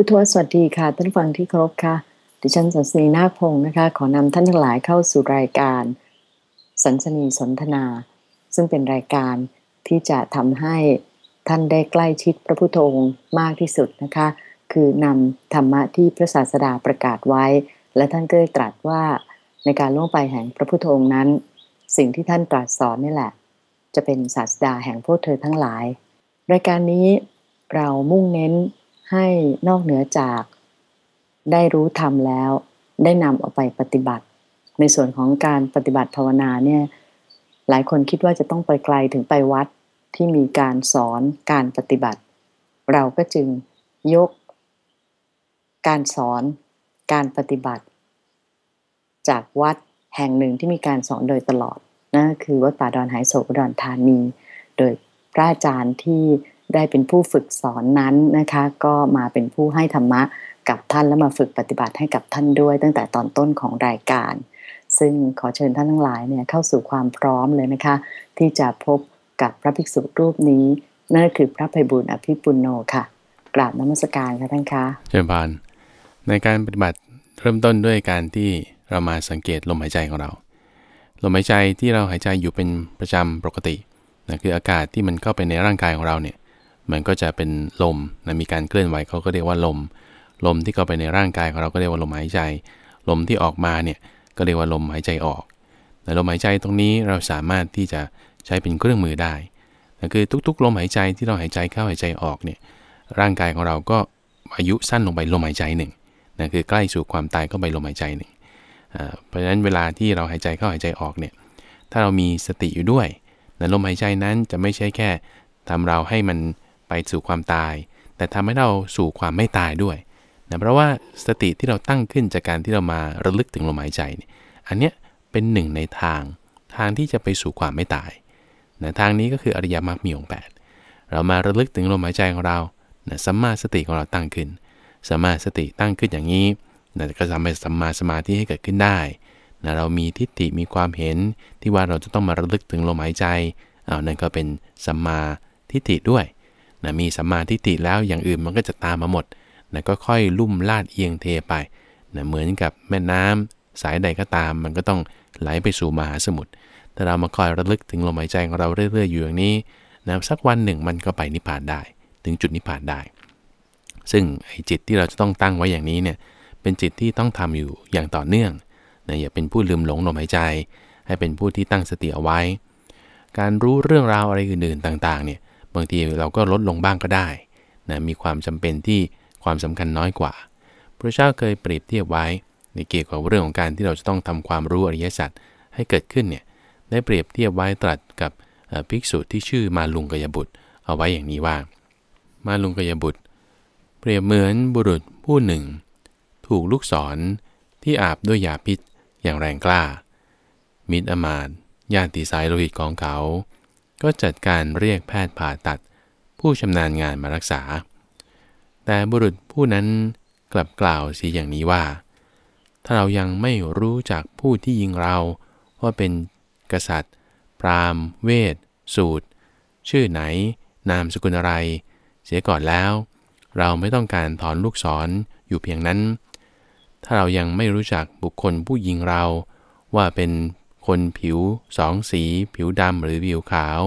พุทธวสวัสดีค่ะ ท่านฟังที่เคารพค่ะ ดิฉันสันสนีนาคพงศ์นะคะ ขอนำท่านทั้งหลายเข้าสู่รายการ สันสนีสนทนา ซึ่งเป็นรายการที่จะทำให้ท่านได้ใกล้ชิดพระพุทธองค์มากที่สุดนะคะ คือนำธรรมะที่พระศาสดาประกาศไว้ และท่านก็ได้ตรัสว่าในการล่วงไปแห่งพระพุทธองค์นั้น สิ่งที่ท่านตรัสสอนนี่แหละ จะเป็นศาสดาแห่งพวกเธอทั้งหลาย รายการนี้เรามุ่งเน้น ให้นอกเหนือจากได้รู้ธรรมแล้ว ได้นำเอาไปปฏิบัติ ในส่วนของการปฏิบัติภาวนาเนี่ยหลายคนคิดว่าจะต้องไปไกลถึงไปวัดที่มีการสอนการปฏิบัติ เราก็จึงยก การสอนการปฏิบัติ จากวัดแห่งหนึ่งที่มีการสอนโดยตลอดนั่นคือวัดป่าดอนหายโศกอุดรธานี โดยพระอาจารย์ที่ ได้เป็นผู้ฝึกสอนนั้นนะคะ ก็มาเป็นผู้ให้ธรรมะกับท่านแล้วมาฝึกปฏิบัติให้กับท่านด้วย ตั้งแต่ตอนต้นของรายการ ซึ่งขอเชิญท่านทั้งหลายเนี่ยเข้าสู่ความพร้อมเลยนะคะ ที่จะพบกับพระภิกษุรูปนี้ นั่นคือพระภัยบุญอภิปุโนค่ะ กราบนมัสการค่ะท่านคะเชิญพานในการปฏิบัติเริ่มต้นด้วยการที่เรามาสังเกตลมหายใจของเราลมหายใจที่เราหายใจอยู่เป็นประจำปกตินะคืออากาศที่มันเข้าไปในร่างกายของเราเนี่ย มันก็จะเป็นลมนะมีการเคลื่อนไหวเขาก็เรียกว่าลม ลมที่เข้าไปในร่างกายของเราก็เรียกว่าลมหายใจ ลมที่ออกมาเนี่ยก็เรียกว่าลมหายใจออกแต่ลมหายใจตรงนี้เราสามารถที่จะใช้เป็นเครื่องมือได้นะคือทุกๆ ลมหายใจที่เราหายใจเข้าหายใจออกเนี่ยร่างกายของเราก็อายุสั้นลงไปลมหายใจหนึ่งนะคือใกล้สู่ความตายก็ไปลมหายใจหนึ่งเพราะฉะนั้นเวลาที่เราหายใจเข้าหายใจออกเนี่ยถ้าเรามีสติอยู่ด้วยนะลมหายใจนั้นจะไม่ใช่แค่ทำเราให้มัน ไปสู่ความตาย แต่ทำให้เราสู่ความไม่ตายด้วยนะเพราะว่าสติที่เราตั้งขึ้นจากการที่เรามาระลึกถึงลมหายใจเนี่ยอันเนี้ยเป็นหนึ่งในทางทางที่จะไปสู่ความไม่ตายนะทางนี้ก็คืออริยมรรคมีองค์8เรามาระลึกถึงลมหายใจของเรานะสัมมาสติของเราตั้งขึ้นสัมมาสติตั้งขึ้นอย่างนี้นะก็ทำให้สัมมาสมาธิให้เกิดขึ้นได้นะเรามีทิฏฐิมีความเห็นที่ว่าเราจะต้องมาระลึกถึงลมหายใจเอานั่นก็เป็นสัมมาทิฏฐิด้วย นะมีสัมมาทิฏฐิแล้วอย่างอื่นมันก็จะตามมาหมดนะก็ค่อยลุ่มลาดเอียงเทไปนะเหมือนกับแม่น้ำสายใดก็ตาม มันก็ต้องไหลไปสู่มหาสมุทรถ้าเรามาคอยระลึกถึงลมหายใจของเราเรื่อยๆอยู่อย่างนี้นะสักวันหนึ่งมันก็ไปนิพพานได้ ถึงจุดนิพพานได้ ซึ่งไอ้จิตที่เราจะต้องตั้งไว้อย่างนี้เนี่ยเป็นจิตที่ต้องทำอยู่อย่างต่อเนื่องนะอย่าเป็นผู้ลืมหลงลมหายใจ ให้เป็นผู้ที่ตั้งสติเอาไว้ การรู้เรื่องราวอะไรอื่นๆต่างๆเนี่ย บางทีเราก็ลดลงบ้างก็ได้นะมีความจำเป็นที่ความสำคัญน้อยกว่า พระเจ้าเคยเปรียบเทียบไว้ ในเกี่ยวกับเรื่องของการที่เราจะต้องทำความรู้อริยสัจให้เกิดขึ้นเนี่ยได้เปรียบเทียบไว้ตรัสกับภิกษุที่ชื่อมาลุงกยบุตร เอาไว้อย่างนี้ว่า มาลุงกยบุตร เปรียบเหมือนบุรุษผู้หนึ่ง ถูกลูกศรที่อาบด้วยยาพิษอย่างแรงกล้า มิตรอมาตญาติสายโลหิตของเขา ก็จัดการเรียกแพทย์ผ่าตัด ผู้ชำนาญงานมารักษา แต่บุรุษผู้นั้นกลับกล่าวสีอย่างนี้ว่า ถ้าเรายังไม่รู้จักผู้ที่ยิงเราว่าเป็นกษัตริย์พรามเวท สูตร ชื่อไหน นามสกุลอะไร เสียก่อนแล้ว เราไม่ต้องการถอนลูกศรออยู่เพียงนั้น ถ้าเรายังไม่รู้จักบุคคลผู้ยิงเราว่าเป็น คนผิวสองสี ผิวดำหรือผิวขาว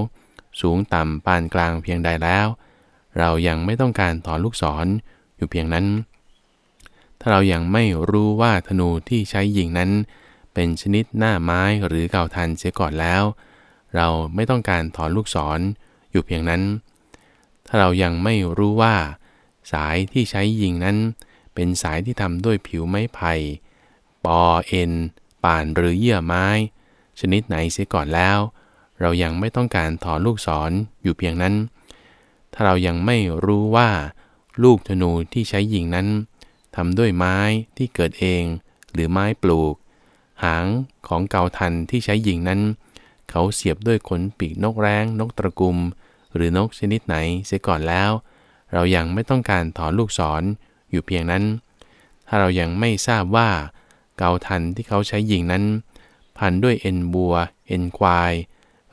สูงต่ำปานกลางเพียงใดแล้ว เรายังไม่ต้องการถอนลูกศรออยู่เพียงนั้น ถ้าเรายังไม่รู้ว่าธนูที่ใช้ยิงนั้น เป็นชนิดหน้าไม้หรือเก่าทันเสียก่อนแล้ว เราไม่ต้องการถอนลูกศรออยู่เพียงนั้น ถ้าเรายังไม่รู้ว่า สายที่ใช้ยิงนั้น เป็นสายที่ทำด้วยผิวไม้ไผ่ปอเอ็นป่านหรือเยื่อไม้ ชนิดไหนเสียก่อนแล้ว เรายังไม่ต้องการถอนลูกศรออยู่เพียงนั้น ถ้าเรายังไม่รู้ว่า ลูกธนูที่ใช้ยิงนั้นทำด้วยไม้ที่เกิดเอง หรือไม้ปลูก หางของเกาทันที่ใช้ยิงนั้น เขาเสียบด้วยขนปีกนกแร้งนกตะกุม หรือนกชนิดไหนเสียก่อนแล้ว เรายังไม่ต้องการถอนลูกศรออยู่เพียงนั้น ถ้าเรายังไม่ทราบว่าเกาทันที่เขาใช้ยิงนั้น พันด้วยเอ็นบัว เอ็นควาย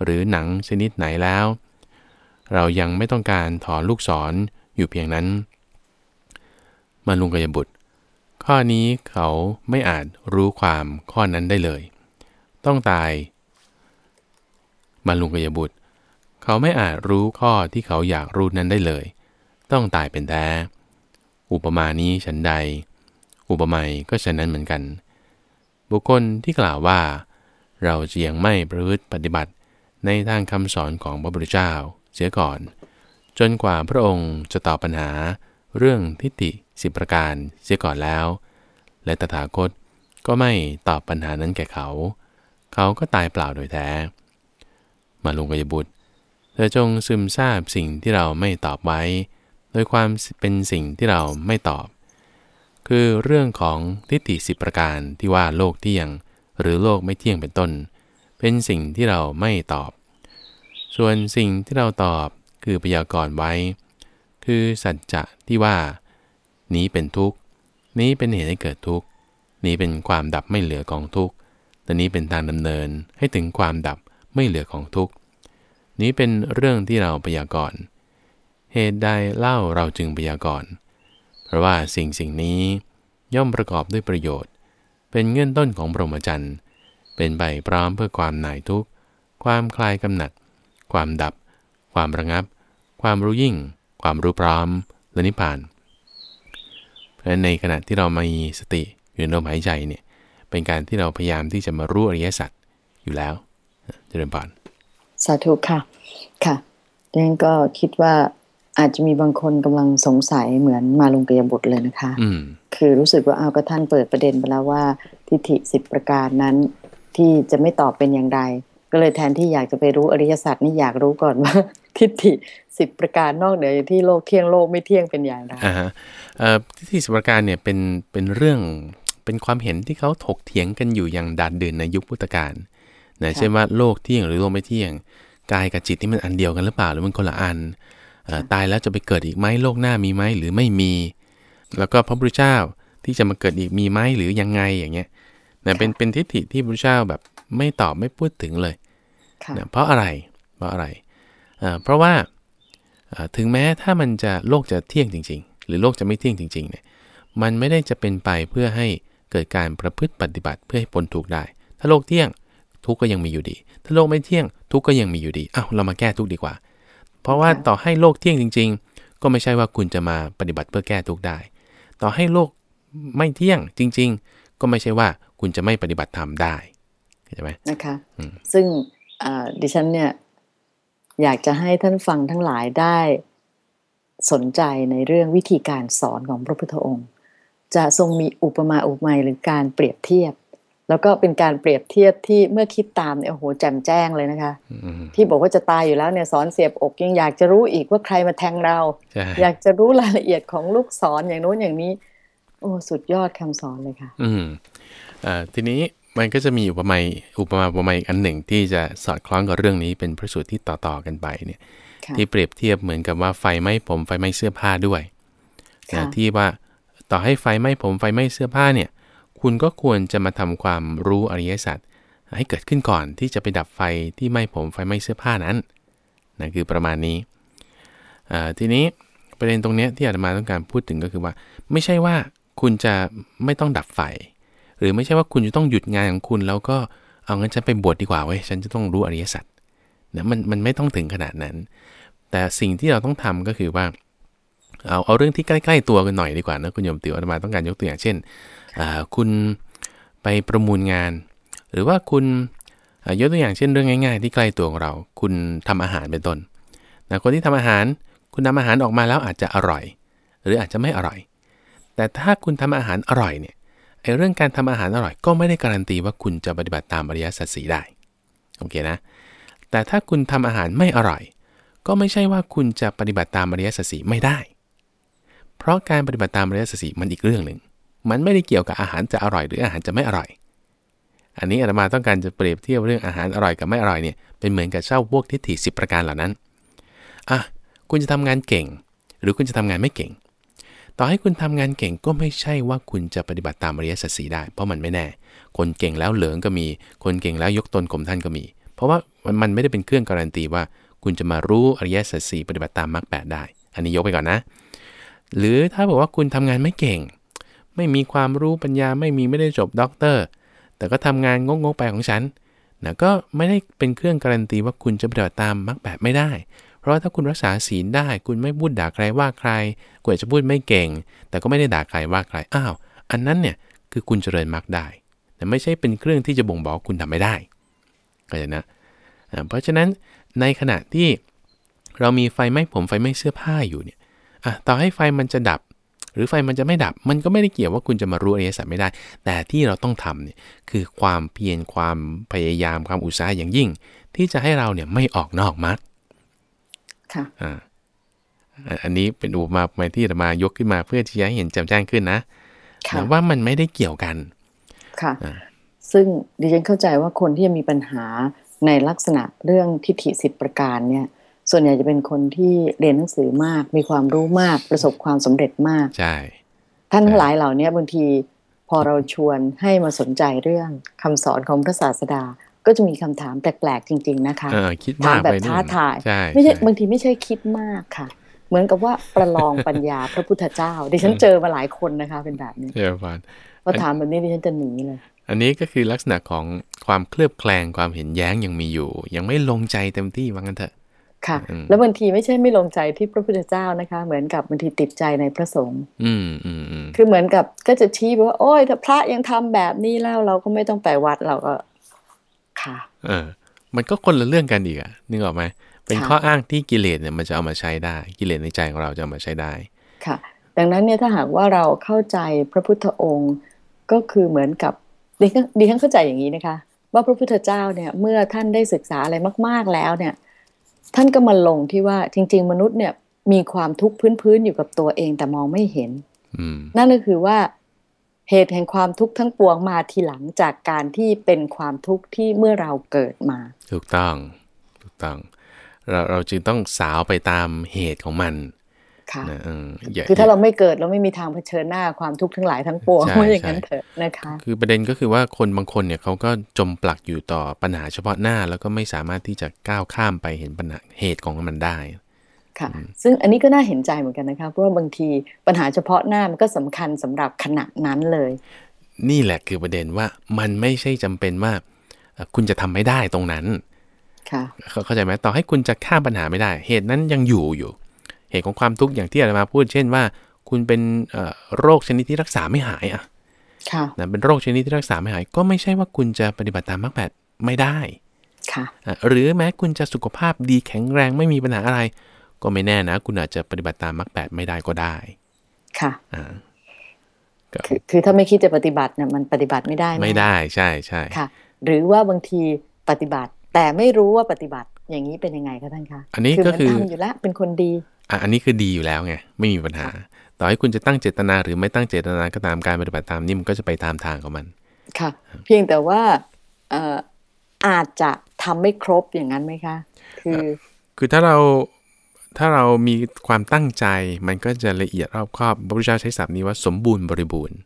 หรือหนังชนิดไหนแล้ว เรายังไม่ต้องการถอนลูกศรออยู่เพียงนั้น มาลุงกยบุตร ข้อนี้เขาไม่อาจรู้ความข้อนั้นได้เลย ต้องตาย มาลุงกยบุตร เขาไม่อาจรู้ข้อที่เขาอยากรู้นั้นได้เลย ต้องตายเป็นแท้ อุปมานี้ฉันใด อุปไมยก็ฉะนั้นเหมือนกันบุคคลที่กล่าวว่า เราจะยังไม่ประพฤติปฏิบัติในทางคำสอนของพระพุทธเจ้าเสียก่อน จนกว่าพระองค์จะตอบปัญหาเรื่องทิฏฐิสิบประการเสียก่อนแล้ว และตถาคตก็ไม่ตอบปัญหานั้นแก่เขา เขาก็ตายเปล่าโดยแท้ มาลุงกยบุตร เธอจงซึมซาบสิ่งที่เราไม่ตอบไว้ โดยความเป็นสิ่งที่เราไม่ตอบ คือเรื่องของทิฏฐิสิบประการที่ว่าโลกเที่ยง หรือโลกไม่เที่ยงเป็นต้น เป็นสิ่งที่เราไม่ตอบ ส่วนสิ่งที่เราตอบคือพยากรณ์ไว้ คือสัจจะที่ว่า นี้เป็นทุกข์ นี้เป็นเหตุให้เกิดทุกข์ นี้เป็นความดับไม่เหลือของทุกข์แต่นี้เป็นทางดำเนินให้ถึงความดับไม่เหลือของทุกข์ นี้เป็นเรื่องที่เราพยากรณ์ เหตุใดเล่าเราจึงพยากรณ์ เพราะว่าสิ่งสิ่งนี้ย่อมประกอบด้วยประโยชน์ เป็นเงื่อนต้นของพรหมจรรย์ เป็นใบพร้อมเพื่อความหน่ายทุกข์ ความคลายกำหนัด ความดับ ความระงับ ความรู้ยิ่ง ความรู้พร้อม และนิพพาน เพราะในขณะที่เรามีสติอยู่ในลมหายใจเนี่ย เป็นการที่เราพยายามที่จะมารู้อริยสัจอยู่แล้วเจริญพรสาธุค่ะ ค่ะดังนั้นก็คิดว่า อาจจะมีบางคนกำลังสงสัยเหมือนมาลุงกยบุตรเลยนะคะอืมคือรู้สึกว่าเอาก็ท่านเปิดประเด็นไปแล้วว่าทิฏฐิสิบประการนั้น ที่จะไม่ตอบเป็นอย่างไร ก็เลยแทนที่อยากจะไปรู้อริยสัจนี่อยากรู้ก่อนว่า ทิฏฐิสิบประการนอกเหนือจากที่โลกเที่ยงโลกไม่เที่ยงเป็นอย่างไรอ่าฮะเอ่อทิฏฐิสิบประการเนี่ยเป็นเป็นเรื่องเป็นความเห็นที่เขาถกเถียงกันอยู่อย่างดาดเดินในยุคพุทธกาลนะเช่นว่าโลกเที่ยงหรือโลกไม่เที่ยงกายกับจิตนี่มันอันเดียวกันหรือเปล่าหรือมันคนละอันเอ่อ ตายแล้วจะไปเกิดอีกไหมโลกหน้ามีไหมหรือไม่มี แล้วก็พระพุทธเจ้าที่จะมาเกิดอีกมีไหมหรือยังไงอย่างเงี้ยนะเป็นเป็นทิฏฐิที่พระพุทธเจ้าแบบไม่ตอบไม่พูดถึงเลยค่ะนะเพราะอะไรเพราะอะไรเอ่อเพราะว่าเอ่อถึงแม้ถ้ามันจะโลกจะเที่ยงจริง ๆ หรือโลกจะไม่เที่ยงจริงๆเนี่ยมันไม่ได้จะเป็นไปเพื่อให้เกิดการประพฤติปฏิบัติเพื่อให้พ้นทุกข์ได้ ถ้าโลกเที่ยงทุกข์ก็ยังมีอยู่ดี ถ้าโลกไม่เที่ยงทุกข์ก็ยังมีอยู่ดีอ้าวเรามาแก้ทุกข์ดีกว่า เพราะว่าต่อให้โลกเที่ยงจริง ๆ ก็ไม่ใช่ว่าคุณจะมาปฏิบัติเพื่อแก้ทุกข์ได้ ต่อให้โลกไม่เที่ยงจริง ๆ ก็ไม่ใช่ว่าคุณจะไม่ปฏิบัติธรรมได้เข้าใจไหมนะคะอืมซึ่งอ่าดิฉันเนี่ยอยากจะให้ท่านฟังทั้งหลายได้สนใจในเรื่องวิธีการสอนของพระพุทธองค์ จะทรงมีอุปมาอุปไมยหรือการเปรียบเทียบ แล้วก็เป็นการเปรียบเทียบที่เมื่อคิดตามเนี่ยโอ้โหแจ่มแจ้งเลยนะคะอืมที่บอกว่าจะตายอยู่แล้วเนี่ยสอนเสียบอกยังอยากจะรู้อีกว่าใครมาแทงเราใช่อยากจะรู้รายละเอียดของลูกศรอย่างโน้นอย่างนี้ โอ้สุดยอดคำสอนเลยค่ะ อืมเอ่อทีนี้มันก็จะมีอุปมาอุปมาอุปไมยอีกอันหนึ่งที่จะสอดคล้องกับเรื่องนี้เป็นพระสูตรที่ต่อๆกันไปเนี่ยค่ะที่เปรียบเทียบเหมือนกับว่าไฟไหม้ผมไฟไหม้เสื้อผ้าด้วยค่ะนะที่ว่าต่อให้ไฟไหม้ผมไฟไหม้เสื้อผ้าเนี่ย คุณก็ควรจะมาทำความรู้อริยสัจให้เกิดขึ้นก่อนที่จะไปดับไฟที่ไหม้ผมไฟไหม้เสื้อผ้านั้นนะคือประมาณนี้ทีนี้ประเด็นตรงนี้ที่อาตมาต้องการพูดถึงก็คือว่า ไม่ใช่ว่าคุณจะไม่ต้องดับไฟ หรือไม่ใช่ว่าคุณจะต้องหยุดงานของคุณ แล้วก็เอางั้นฉันไปบวชดีกว่าเว้ยฉันจะต้องรู้อริยสัจนะมันมันไม่ต้องถึงขนาดนั้น แต่สิ่งที่เราต้องทำก็คือว่าเอาเอาเรื่องที่ใกล้ ๆ ตัวกันหน่อยดีกว่านะคุณโยมติวอาตมาต้องการยกตัวอย่างเช่น คุณไปประมูลงาน หรือว่าคุณยกตัวอย่างเช่นเรื่องง่าย ๆ ที่ใกล้ตัวของเรา คุณทำอาหารเป็นต้นนะคนที่ทำอาหาร คุณทำอาหารออกมาแล้วอาจจะอร่อย หรืออาจจะไม่อร่อย แต่ถ้าคุณทำอาหารอร่อยเนี่ยไอ้เรื่องการทำอาหารอร่อยก็ไม่ได้การันตีว่าคุณจะปฏิบัติตามอริยสัจสีได้โอเคนะ แต่ถ้าคุณทำอาหารไม่อร่อย ก็ไม่ใช่ว่าคุณจะปฏิบัติตามอริยสัจสีไม่ได้ เพราะการปฏิบัติตามอริยสัจสีมันอีกเรื่องหนึ่ง มันไม่ได้เกี่ยวกับอาหารจะอร่อยหรืออาหารจะไม่อร่อย อันนี้อาตมาต้องการจะเปรียบเทียบเรื่องอาหารอร่อยกับไม่อร่อยเนี่ยเป็นเหมือนกับเช่าพวกทิฏฐิสิประการเหล่านั้นอะคุณจะทำงานเก่ง หรือคุณจะทำงานไม่เก่ง ต่อให้คุณทำงานเก่งก็ไม่ใช่ว่าคุณจะปฏิบัติตามอริยสัจสีได้ เพราะมันไม่แน่ คนเก่งแล้วเหลืองก็มี คนเก่งแล้วยกตนข่มท่านก็มี เพราะว่ามันมันไม่ได้เป็นเครื่องการันตีว่า คุณจะมารู้อริยสัจสีปฏิบัติตามมรรคแปดได้ อันนี้ยกไปก่อนนะ หรือถ้าบอกว่าคุณทำงานไม่เก่ง ไม่มีความรู้ปัญญาไม่มีไม่ได้จบด็อกเตอร์ แต่ก็ทำงานงงๆไปของฉันนะก็ไม่ได้เป็นเครื่องการันตีว่าคุณจะปฏิบัติตามมรรคแบบไม่ได้ เพราะถ้าคุณรักษาศีลได้ คุณไม่พูดด่าใครว่าใครคุณอาจะพูดไม่เก่ง แต่ก็ไม่ได้ด่าใครว่าใครอ้าวอันนั้นเนี่ยคือคุณเจริญมรรคได้ แต่ไม่ใช่เป็นเครื่องที่จะบ่งบอกคุณทำไม่ได้ก็อย่างนะเพราะฉะนั้นในขณะที่เรามีไฟไหม้ผมไฟไหม้เสื้อผ้าอยู่เนี่ยต่อให้ไฟมันจะดับ รือไฟมันจะไม่ดับ มันก็ไม่ได้เกี่ยวว่าคุณจะมารู้อริยสัจไม่ได้ แต่ที่เราต้องทำเนี่ยคือความเพียรความพยายามความอุตสาห์อย่างยิ่ง ที่จะให้เราเนี่ยไม่ออกนอกมรรคค่ะอ่าอันนี้เป็นอุปมาไมที่จะมายกขึ้นมาเพื่อที่จะให้เห็นแจ่มแจ้งขึ้นนะค่ะแต่ว่ามันไม่ได้เกี่ยวกันค่ะอ่าซึ่งดิฉันเข้าใจว่าคนที่มีปัญหาในลักษณะเรื่องทิฏฐิสิบประการเนี่ย ส่วนใหญ่จะเป็นคนที่เรียนหนังสือมาก มีความรู้มากประสบความสำเร็จมาก ใช่ ท่านทั้งหลายเหล่านี้บางทีพอเราชวนให้มาสนใจเรื่องคำสอนของพระศาสดา ก็จะมีคำถามแปลกๆจริง ๆ นะคะเออคิดถามมากแบบไปนู่นท้าทายใช่ไม่ใช่ใช่บางทีไม่ใช่คิดมากค่ะ เหมือนกับว่าประลองปัญญาพระพุทธเจ้า ดิฉันเจอมาหลายคนนะคะ เป็นแบบนี้เจ้าพานพอถามแบบนี้ดิฉันจะหนีเลยอันนี้ก็คือลักษณะของความเคลือบแคลงความเห็นแย้งยังมีอยู่ ยังไม่ลงใจเต็มที่ว่างั้นเถอะ ค่ะอืมแล้วบางทีไม่ใช่ไม่ลงใจที่พระพุทธเจ้านะคะ เหมือนกับบางทีติดใจในพระสงฆ์อืมอืมอืมคือเหมือนกับก็จะชี้ไปว่า โอ้ยถ้าพระยังทำแบบนี้แล้วเราก็ไม่ต้องไปวัดเราก็ ค่ะ เออ มันก็คนละเรื่องกันอีกอะนึกออกไหมเป็นค่ะข้ออ้างที่กิเลสเนี่ยมันจะเอามาใช้ได้ กิเลสในใจของเราจะเอามาใช้ได้ ค่ะ ดังนั้นเนี่ยถ้าหากว่าเราเข้าใจพระพุทธองค์ก็คือเหมือนกับดิฉันดิฉันเข้าใจอย่างนี้นะคะ ว่าพระพุทธเจ้าเนี่ย เมื่อท่านได้ศึกษาอะไรมาก ๆแล้วเนี่ย ท่านก็มาลงที่ว่าจริง ๆ มนุษย์เนี่ยมีความทุกข์พื้นๆอยู่กับตัวเองแต่มองไม่เห็นอืมนั่นก็คือว่าเหตุแห่งความทุกข์ทั้งปวงมาทีหลังจากการที่เป็นความทุกข์ที่เมื่อเราเกิดมา ถูกต้อง ถูกต้อง เราเราจึงต้องสาวไปตามเหตุของมัน ค่ะนะเอออย่าคือถ้าเราไม่เกิดเราไม่มีทางเผชิญหน้าความทุกข์ทั้งหลายทั้งปวงใช่ว่าอย่างนั้นใช่เถอะนะคะ คือประเด็นก็คือว่าคนบางคนเนี่ยเขาก็จมปลักอยู่ต่อปัญหาเฉพาะหน้าแล้วก็ไม่สามารถที่จะก้าวข้ามไปเห็นปัญหาเหตุของมันได้ค่ะซึ่งอันนี้ก็น่าเห็นใจเหมือนกันนะคะเพราะว่าบางทีปัญหาเฉพาะหน้ามันก็สำคัญสำหรับขณะนั้นเลย นี่แหละคือประเด็นว่ามันไม่ใช่จำเป็นว่าเอ่อคุณจะทำไม่ได้ตรงนั้น ค่ะเข้าเข้าใจไหมต่อให้คุณจะข้ามปัญหาไม่ได้ เหตุนั้นยังอยู่อยู่ เหตุของความทุกข์อย่างที่อาจารย์มาพูด เช่นว่า คุณเป็นเอ่อโรคชนิดที่รักษาไม่หายอะค่ะนะเป็นโรคชนิดที่รักษาไม่หาย ก็ไม่ใช่ว่าคุณจะปฏิบัติตามมรรคแปดไม่ได้ค่ะอะหรือแม้คุณจะสุขภาพดีแข็งแรงไม่มีปัญหาอะไร ก็ไม่แน่นะ คุณอาจจะปฏิบัติตามมรรคแปดไม่ได้ก็ได้ค่ะอ่าก็คือคือถ้าไม่คิดจะปฏิบัติเนี่ยมันปฏิบัติไม่ได้นะไม่ได้ใช่ใช่ค่ะ หรือว่าบางทีปฏิบัติ แต่ไม่รู้ว่าปฏิบัติอย่างนี้เป็นยังไงคะท่านคะอันนี้คือก็มันคือทำอยู่แล้วเป็นคนดี อะอันนี้คือดีอยู่แล้วไงไม่มีปัญหา ต่อให้คุณจะตั้งเจตนาหรือไม่ตั้งเจตนาก็ตามการปฏิบัติตามนี่มันก็จะไปตามทางของมัน ค่ะ เพียงแต่ว่าเอ่ออาจจะทำไม่ครบอย่างนั้นไหมคะ คือ คือถ้าเราถ้าเรามีความตั้งใจมันก็จะละเอียดรอบคอบพระพุทธเจ้าใช้ศัพท์นี้ว่าสมบูรณ์บริบูรณ์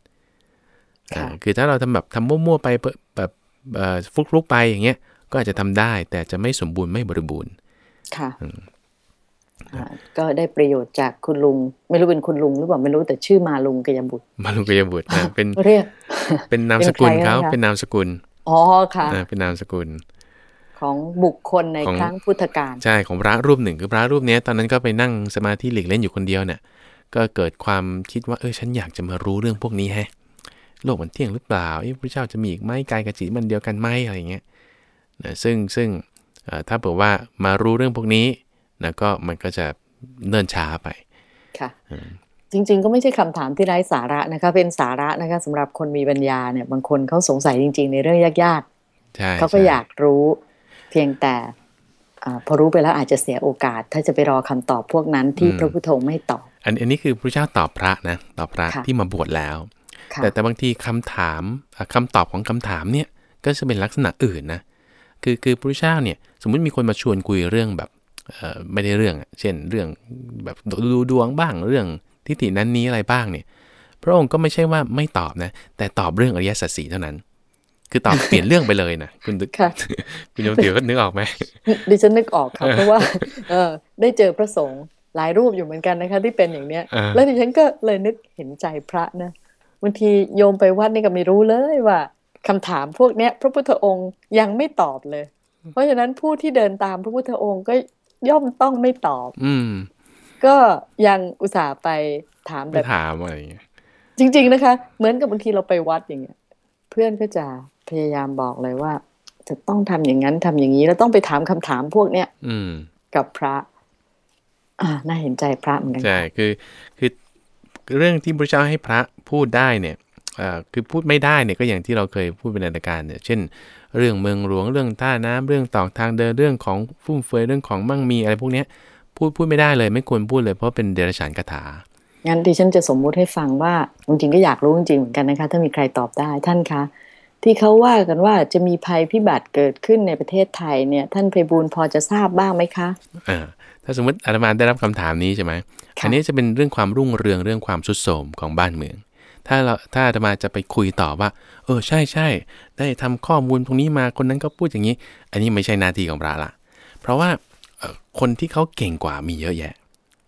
ค่ะอ่าคือถ้าเราทำแบบทำมั่วๆไปเปแบบเอ่อฟลุกๆไปอย่างเงี้ย ก็อาจจะทำได้แต่จะไม่สมบูรณ์ไม่บริบูรณ์ค่ะอ่า ก็ได้ประโยชน์จากคุณลุง ไม่รู้เป็นคุณลุงหรือเปล่าไม่รู้แต่ชื่อมาลุงกยบุตร มาลุกยบุตรนะเป็นเรียกเป็นนามสกุลเป็นใครเขานะคะเป็นนามสกุลอ๋อค่ะอ่าเป็นนามสกุล ของบุคคลในของครั้งพุทธกาลใช่ของพระรูปหนึ่งคือพระรูปเนี้ยตอนนั้นก็ไปนั่งสมาธิหลีกเล่นอยู่คนเดียวเนี่ยก็เกิดความคิดว่าเออฉันอยากจะมารู้เรื่องพวกนี้แฮะโลกมันเที่ยงหรือเปล่าเอ้พระเจ้าจะมีอีกไหมกายกับจิตมันเดียวกันไหมอะไรอย่างเงี้ยนะซึ่งซึ่งเอ่อถ้าเผื่อว่ามารู้เรื่องพวกนี้ นะก็มันก็จะเนิ่นช้าไปค่ะจริง ๆ ก็ไม่ใช่คำถามที่ไร้สาระนะคะ เป็นสาระนะคะสำหรับคนมีปัญญาเนี่ยบางคนเขาสงสัยจริง ๆ ในเรื่องยากใช่ๆเขาก็ใช่อยากรู้เพียงแต่อาพอรู้ไปแล้วอาจจะเสียโอกาส ถ้าจะไปรอคำตอบพวกนั้นที่พระพุทธองค์ไม่ตอบอันอันนี้คือพระเจ้าตอบพระนะตอบพระค่ะที่มาบวชแล้วค่ะแต่แต่บางทีคำถามอะคำตอบของคำถามเนี่ยก็จะเป็นลักษณะอื่นนะคือคือพระเจ้าเนี่ยสมมุติมีคนมาชวนคุยเรื่องแบบเอ่อ ไม่ได้เรื่องอะเช่นเรื่องแบบดูดวงบ้างเรื่องทิฏฐินั้นนี้อะไรบ้างเนี่ย พระองค์ก็ไม่ใช่ว่าไม่ตอบนะ แต่ตอบเรื่องอริยสัจสีเท่านั้น คือตอบเปลี่ยนเรื่องไปเลยนะคุณตึกค่ะคุณโยมติ๋วก็นึกออกไหมดิฉันนึกออกค่ะเพราะว่าเออได้เจอพระสงฆ์หลายรูปอยู่เหมือนกันนะคะ ที่เป็นอย่างเนี้ยอ่าแล้วดิฉันก็เลยนึกเห็นใจพระนะบางทีโยมไปวัดนี่ก็ไม่รู้เลยว่าคำถามพวกเนี้ย พระพุทธองค์ยังไม่ตอบเลย เพราะฉะนั้นผู้ที่เดินตามพระพุทธองค์ก็ ย่อมต้องไม่ตอบ อืม ก็ยังอุตส่าห์ไปถามแบไปบถามอะไรอย่างเงี้ยจริง ๆ นะคะ เหมือนกับบางทีเราไปวัดอย่างเงี้ย เพื่อนก็จะพยายามบอกเลยว่า จะต้องทำอย่างนั้นทำอย่างนี้แล้วต้องไปถามคำถามพวกเนี้ยอืม กับพระ อ่า น่าเห็นใจพระเหมือนกันใช่ค่ะคือคือเรื่องที่พระเจ้าให้พระพูดได้เนี่ยเอ่อคือพูดไม่ได้เนี่ยก็อย่างที่เราเคยพูดเป็นรายการเนี่ย เช่น เรื่องเมืองหลวงเรื่องท่าน้ำเรื่องตอกทางเดินเรื่องของฟุ่มเฟือยเรื่องของมั่งมีอะไรพวกเนี้ยพูดพูดไม่ได้เลย ไม่ควรพูดเลยเพราะเป็นเดรัจฉานคาถางั้นดิฉันจะสมมุติให้ฟังว่าจริงๆก็อยากรู้จริงๆเหมือนกันนะคะ ถ้ามีใครตอบได้ท่านคะที่เขาว่ากันว่าจะมีภัยพิบัติเกิดขึ้นในประเทศไทยเนี่ยท่านไพบูลย์พอจะทราบบ้างไหมคะอ่าถ้าสมมติอาตมาได้รับคำถามนี้ใช่ไหมค่ะอันนี้จะเป็นเรื่องความรุ่งเรืองเรื่องความสุดโทรมของบ้านเมือง ถ้าเราถ้าอาตมาจะไปคุยต่อว่า เออใช่ใช่ได้ทำข้อมูลตรงนี้มาคนนั้นก็พูดอย่างนี้ อันนี้ไม่ใช่หน้าที่ของพระละ เพราะว่าออคนที่เขาเก่งกว่ามีเยอะแยะ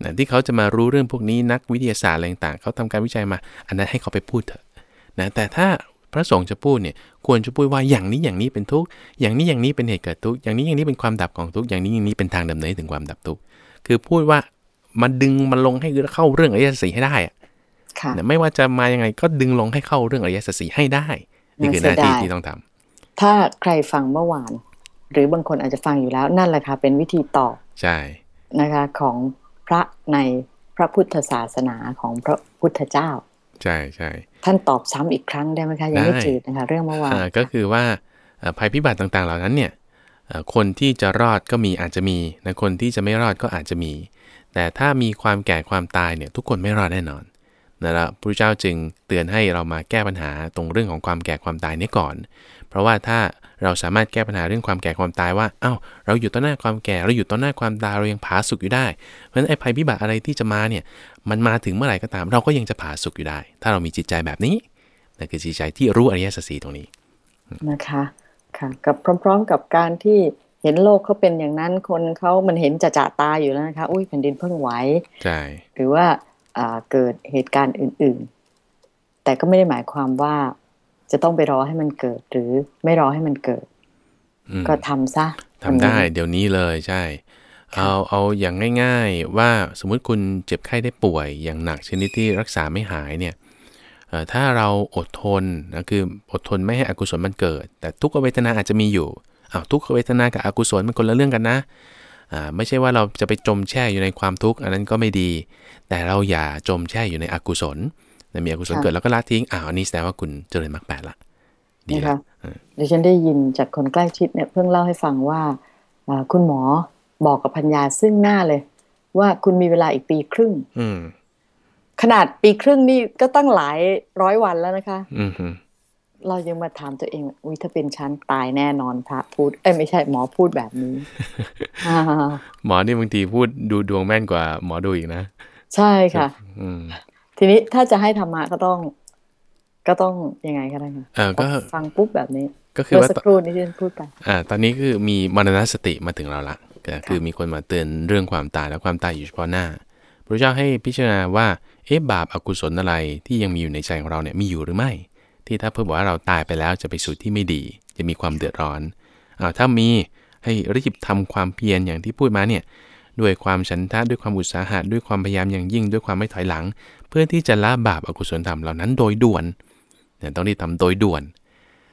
นะที่เขาจะมารู้เรื่องพวกนี้นักวิทยาศาสตร์อะไรต่างเขาทำการวิจัยมา อันนั้นให้เขาไปพูดเถอะนะแต่ถ้าพระสงฆ์จะพูดเนี่ยควรจะพูดว่าอย่างนี้อย่างนี้เป็นทุกข์อย่างนี้อย่างนี้เป็นเหตุเกิดทุกข์อย่างนี้อย่างนี้เป็นความดับของทุกข์อย่างนี้อย่างนี้เป็นทางดำเนินถึงความดับทุกข์คือพูดว่ามันดึงมันลงให้เข้าเรื่องอริยสัจให้ได้อะ ไม่ว่าจะมายังไงก็ดึงลงให้เข้าเรื่องอริยสัจสี่ให้ได้ นี่คือหน้าที่น่าเสียดายที่ต้องทำถ้าใครฟังเมื่อวาน หรือบางคนอาจจะฟังอยู่แล้วนั่นแหละค่ะเป็นวิธีตอบใช่นะคะของพระในพระพุทธศาสนาของพระพุทธเจ้า ใช่ใช่ท่านตอบซ้ำอีกครั้งได้ไหมคะยังไม่ได้จืดนะคะเรื่องเมื่อวานอ่าก็คือว่าเอ่อภัยพิบัติต่างๆ เหล่านั้นเนี่ยเอ่อคนที่จะรอดก็มีอาจจะมีนะคนที่จะไม่รอดก็อาจจะมี แต่ถ้ามีความแก่ความตายเนี่ยทุกคนไม่รอดแน่นอน นะแล้วพระเจ้าจึงเตือนให้เรามาแก้ปัญหาตรงเรื่องของความแก่ความตายนี้ก่อน เพราะว่าถ้าเราสามารถแก้ปัญหาเรื่องความแก่ความตายว่าเอ้าเราอยู่ต่อหน้าความแก่เราอยู่ต่อหน้าความตายเรายังผาสุกอยู่ได้ เพราะฉะนั้นไอ้ภัยพิบัติอะไรที่จะมาเนี่ยมันมาถึงเมื่อไหร่ก็ตาม เราก็ยังจะผาสุกอยู่ได้ ถ้าเรามีจิตใจแบบนี้นั่นคือจิตใจที่รู้อริยสัจสี่ตรงนี้นะคะค่ะกับพร้อม ๆ กับการที่เห็นโลกเขาเป็นอย่างนั้นคนเขามันเห็นจะจะตาอยู่แล้วนะคะ อุ้ยแผ่นดินเพิ่งไหวใช่หรือว่าอ่า เกิดเหตุการณ์อื่น ๆ แต่ก็ไม่ได้หมายความว่าจะต้องไปรอให้มันเกิดหรือไม่รอให้มันเกิดอืมก็ทำซะทำได้วันนี้เดี๋ยวนี้เลยใช่ เอาเอาอย่างง่าย ๆ ว่าสมมุติคุณเจ็บไข้ได้ป่วยอย่างหนักชนิดที่รักษาไม่หายเนี่ยเอ่อถ้าเราอดทนนะคืออดทนไม่ให้อกุศลมันเกิด แต่ทุกขเวทนาอาจจะมีอยู่อ้าวทุกขเวทนากับอกุศลมันคนละเรื่องกันนะอ่า ไม่ใช่ว่าเราจะไปจมแช่อยู่ในความทุกข์อันนั้นก็ไม่ดี แต่เราอย่าจมแช่อยู่ในอกุศลนะมีอกุศลค่ะเกิดแล้วก็ละทิ้งอ้าวอันนี้แสดงว่าคุณเจริญมรรคแปดละดีนะละคะดิฉันได้ยินจากคนใกล้ชิดเนี่ยเพิ่งเล่าให้ฟังว่าอ่าคุณหมอบอกกับพัญญาซึ่งหน้าเลย ว่าคุณมีเวลาอีกปีครึ่งอืมขนาดปีครึ่งนี่ก็ตั้งหลายร้อยวันแล้วนะคะอืมฮึ เรายังมาถามตัวเองว่าอุ้ยถ้าเป็นฉันตายแน่นอนพระพูด เอ้ยไม่ใช่หมอพูดแบบนี้อ่าหมอนี่บางทีพูดดูดวงแม่นกว่าหมอดูอีกนะ ใช่ค่ะอืมทีนี้ถ้าจะให้ธรรมะก็ต้อง ก็ต้องยังไงก็ได้ค่ะเออก็ฟังปุ๊บแบบนี้ ก็คือเมื่อว่าสักครู่นี้ที่ฉันพูดไปอ่า ตอนนี้คือมีมรณสติมาถึงเราละก็คือมีคนมาเตือนเรื่องความตายและความตายอยู่เฉพาะหน้าพระเจ้าให้พิจารณาว่าเอ๊ะบาปอากุศลอะไรที่ยังมีอยู่ในใจของเราเนี่ยมีอยู่หรือไม่ ที่ถ้าเพื่อบอกว่าเราตายไปแล้วจะไปสู่ที่ไม่ดี จะมีความเดือดร้อนอ่าถ้ามีให้รีบทำความเพียรอย่างที่พูดมาเนี่ยด้วยความฉันทะด้วยความอุตสาหะด้วยความพยายามอย่างยิ่งด้วยความไม่ถอยหลัง เพื่อที่จะละบาปอากุศลธรรมเหล่านั้นโดยด่วนเนี่ยต้องรีบทำโดยด่วน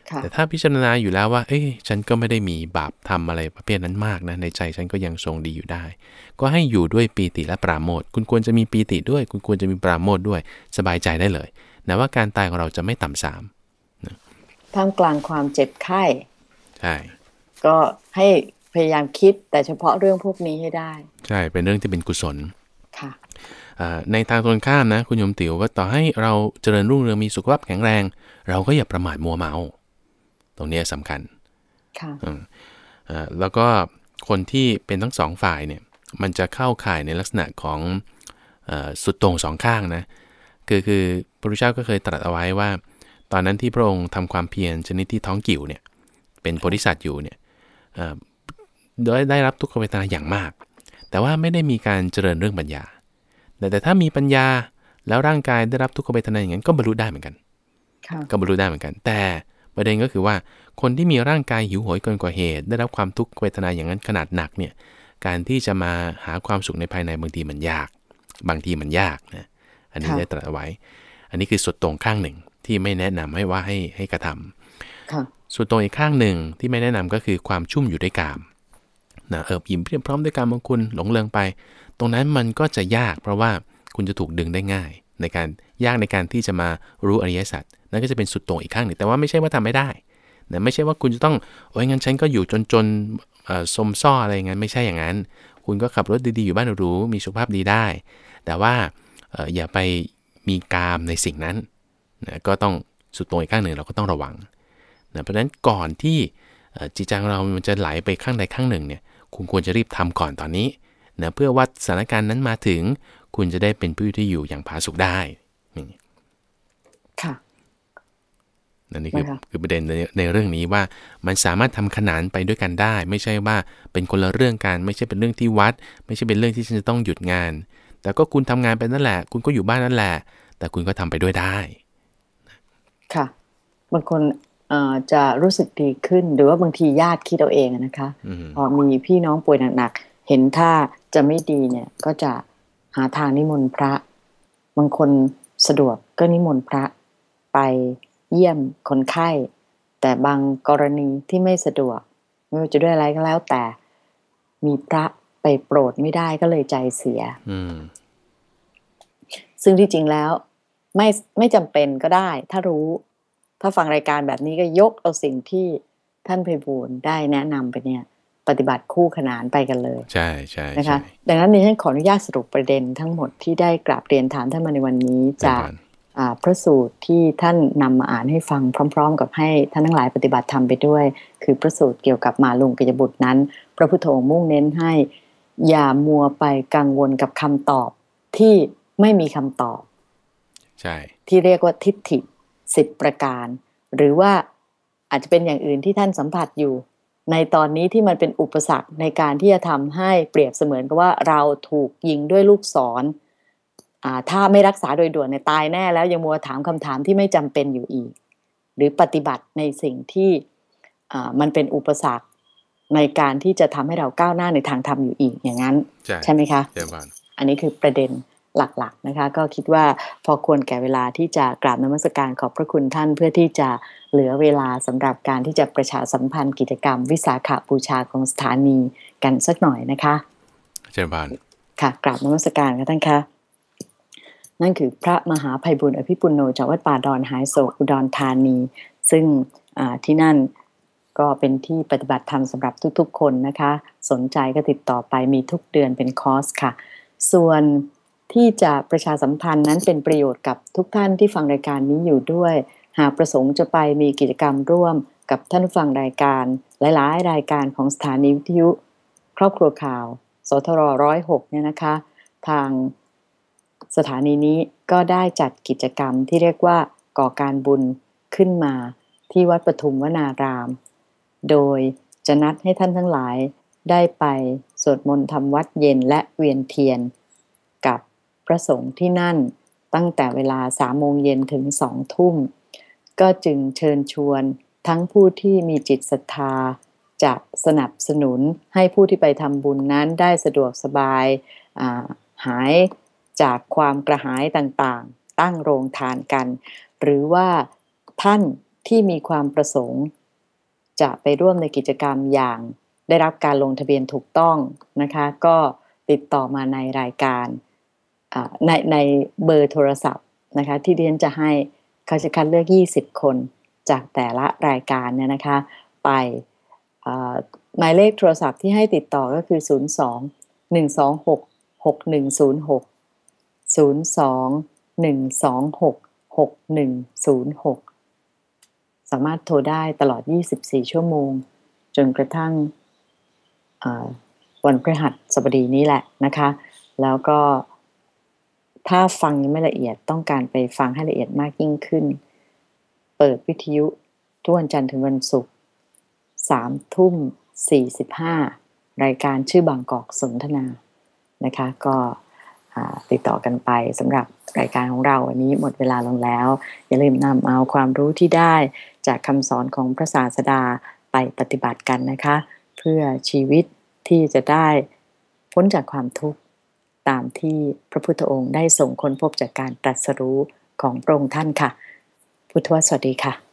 ค่ะแต่ถ้าพิจารณาอยู่แล้วว่า เอ้ยฉันก็ไม่ได้มีบาปทำอะไรประเภทนั้นมากนะในใจฉันก็ยังทรงดีอยู่ได้ ก็ให้อยู่ด้วยปีติและปราโมทย์คุณควรจะมีปีติด้วย คุณควรจะมีปราโมทย์ด้วยสบายใจได้เลย นะว่าการตายของเราจะไม่ต่ำสามท่ามกลางความเจ็บไข้ใช่ก็ให้พยายามคิดแต่เฉพาะเรื่องพวกนี้ให้ได้ ใช่เป็นเรื่องที่เป็นกุศลค่ะอ่าในทางตรงข้ามนะคุณโยมติ๋วว่าต่อให้เราเจริญรุ่งเรืองมีสุขภาพแข็งแรง เราก็อย่าประมาทมัวเมา ตรงเนี้ยสำคัญค่ะอ่าแล้วก็คนที่เป็นทั้งสองฝ่ายเนี่ยมันจะเข้าข่ายในลักษณะของเออสุดโต่งสองข้างนะ คือคือพระพุทธเจ้าก็เคยตรัสเอาไว้ว่า ตอนนั้นที่พระองค์ทำความเพียรชนิดที่ท้องกิ่วเนี่ยเป็นโพธิสัตว์อยู่เนี่ยเอ่อได้ได้รับทุกขเวทนาอย่างมาก แต่ว่าไม่ได้มีการเจริญเรื่องปัญญา แต่แต่ถ้ามีปัญญาแล้วร่างกายได้รับทุกขเวทนาอย่างนั้นก็บรรลุได้เหมือนกันก็บรรลุได้เหมือนกัน แต่ประเด็นก็คือว่าคนที่มีร่างกายหิวโหยเกินกว่าเหตุ ได้รับความทุกขเวทนาอย่างนั้นขนาดหนักเนี่ยการที่จะมาหาความสุขในภายในบางทีมันยาก บางทีมันยากนะ อันนี้ได้ตรัสไว้ อันนี้คือสุดตรงข้างหนึ่งที่ไม่แนะนำให้ว่าให้ให้กระทำสุดตรงอีกข้างหนึ่งที่ไม่แนะนำก็คือความชุ่มอยู่ด้วยกามนะเอิบอิ่มเพียบพร้อมด้วยการบางคุณหลงเลิงไป ตรงนั้นมันก็จะยากเพราะว่าคุณจะถูกดึงได้ง่าย ในการยากในการที่จะมารู้อริยสัจนั่นก็จะเป็นสุดโต่งอีกข้างหนึ่งแต่ว่าไม่ใช่ว่าทำไม่ได้นะไม่ใช่ว่าคุณจะต้องโอ้ยงั้นฉันก็อยู่จนจนสมซ้ออะไรอย่างนั้นไม่ใช่อย่างนั้น คุณก็ขับรถดีๆอยู่บ้านหรูมีสุขภาพดีได้ แต่ว่า อย่าไปมีกามในสิ่งนั้นนะก็ต้องสุดโต่งอีกข้างหนึ่งเราก็ต้องระวังนะเพราะฉะนั้นก่อนที่จิตใจของเรามันจะไหลไปข้างใดข้างหนึ่งเนี่ยคุณควรจะรีบทำก่อนตอนนี้นะเพื่อว่าสถานการณ์นั้นมาถึง คุณจะได้เป็นผู้ที่อยู่อย่างผาสุกได้นี่ค่ะนั่นนี่คือคือประเด็นในในเรื่องนี้ว่ามันสามารถทำขนานไปด้วยกันได้ ไม่ใช่ว่าเป็นคนละเรื่องกัน ไม่ใช่เป็นเรื่องที่วัด ไม่ใช่เป็นเรื่องที่ฉันจะต้องหยุดงาน แต่ก็คุณทำงานไปนั่นแหละ คุณก็อยู่บ้านนั่นแหละ แต่คุณก็ทำไปด้วยได้ ค่ะ บางคนจะรู้สึกดีขึ้น หรือว่าบางทีญาติคิดเอาเองนะคะพอมีพี่น้องป่วยหนักๆเห็นถ้าจะไม่ดีเนี่ย ก็จะหาทางนิมนต์พระ บางคนสะดวกก็นิมนต์พระไปเยี่ยมคนไข้ แต่บางกรณีที่ไม่สะดวกไม่ว่าจะด้วยอะไรก็แล้วแต่ มีพระ ไปโปรดไม่ได้ก็เลยใจเสียซึ่งที่จริงแล้ว ไม่ไม่จำเป็นก็ได้ ถ้ารู้ ถ้าฟังรายการแบบนี้ก็ยกเอาสิ่งที่ท่านไพบูลได้แนะนำไปเนี่ย ปฏิบัติคู่ขนานไปกันเลย ใช่ใช่นะคะ ดังนั้นนี้ฉันขออนุญาตสรุปประเด็นทั้งหมดที่ได้กราบเรียนถามท่านมาในวันนี้จากพระสูตรที่ท่านนำมาอ่านให้ฟังพร้อม ๆ กับให้ท่านทั้งหลายปฏิบัติธรรมไปด้วย คือพระสูตรเกี่ยวกับมาลุงกิจบุตรนั้น พระพุทโธมุ่งเน้นให้ อย่ามัวไปกังวลกับคำตอบที่ไม่มีคำตอบ ใช่ ที่เรียกว่าทิฏฐิสิบประการ หรือว่าอาจจะเป็นอย่างอื่นที่ท่านสัมผัสอยู่ ในตอนนี้ที่มันเป็นอุปสรรคในการที่จะทำให้เปรียบเสมือนกับว่าเราถูกยิงด้วยลูกศรถ้าไม่รักษาโดยด่วนเนี่ยตายแน่แล้วยังมัวถามคำถามที่ไม่จำเป็นอยู่อีก หรือปฏิบัติในสิ่งที่มันเป็นอุปสรรค ในการที่จะทำให้เราก้าวหน้าในทางธรรมอยู่อีกอย่างนั้น ใช่ไหมคะอันนี้คือประเด็นหลักๆนะคะ ก็คิดว่าพอควรแก่เวลาที่จะกราบนมัสการขอบพระคุณท่านเพื่อที่จะเหลือเวลาสำหรับการที่จะประชาสัมพันธ์กิจกรรม วิสาขาบูชาของสถานีกันสักหน่อยนะคะเชิญบานค่ะกราบนมัสการค่ะท่านคะนั่นคือพระมหาภัยบุญอภิปุโนจากวัดป่าดอนหายโศกอุดรธานี ซึ่งที่นั่น ก็เป็นที่ปฏิบัติธรรมสำหรับทุกๆ คนนะคะ สนใจก็ติดต่อไปมีทุกเดือนเป็นคอร์สค่ะ ส่วนที่จะประชาสัมพันธ์นั้นเป็นประโยชน์กับทุกท่านที่ฟังรายการนี้อยู่ด้วย หากประสงค์จะไปมีกิจกรรมร่วมกับท่านฟังรายการ หลายๆ รายการของสถานีวิทยุ ครอบครัวข่าว สทรร้อยหกเนี่ยนะคะ ทางสถานีนี้ก็ได้จัดกิจกรรมที่เรียกว่าก่อการบุญขึ้นมาที่วัดปทุมวนาราม โดยจะนัดให้ท่านทั้งหลายได้ไปสวดมนต์ทำวัดเย็นและเวียนเทียน กับพระสงฆ์ที่นั่นตั้งแต่เวลาสามโมงเย็นถึงสองทุ่ม ก็จึงเชิญชวนทั้งผู้ที่มีจิตศรัทธา จะสนับสนุนให้ผู้ที่ไปทำบุญนั้นได้สะดวกสบายหายจากความกระหายต่างๆ ตั้งโรงทานกัน หรือว่าท่านที่มีความประสงค์ จะไปร่วมในกิจกรรมอย่างได้รับการลงทะเบียนถูกต้องนะคะ ก็ติดต่อมาในรายการในในเบอร์โทรศัพท์นะคะที่ดิฉันจะให้เขาจะคัดเลือก 20 คนจากแต่ละรายการเนี่ยนะคะ ไปหมายเลขโทรศัพท์ที่ให้ติดต่อก็คือ 02 126 6106 02 126 6106 สามารถโทรได้ตลอด 24 ชั่วโมง จนกระทั่งวันพฤหัสบดีนี้แหละนะคะ แล้วก็ถ้าฟังยังไม่ละเอียดต้องการไปฟังให้ละเอียดมากยิ่งขึ้น เปิดวิทยุทุกวันจันทร์ถึงวันศุกร์สามทุ่มสี่สิบห้ารายการชื่อบางกอกสนทนานะคะ ก็ ติดต่อกันไปสำหรับรายการของเราวันนี้หมดเวลาลงแล้ว อย่าลืมนำเอาความรู้ที่ได้จากคำสอนของพระศาสดาไปปฏิบัติกันนะคะ เพื่อชีวิตที่จะได้พ้นจากความทุกข์ตามที่พระพุทธองค์ได้ส่งค้นพบจากการตรัสรู้ของพระองค์ท่านค่ะ พุทธวสวัสดีค่ะ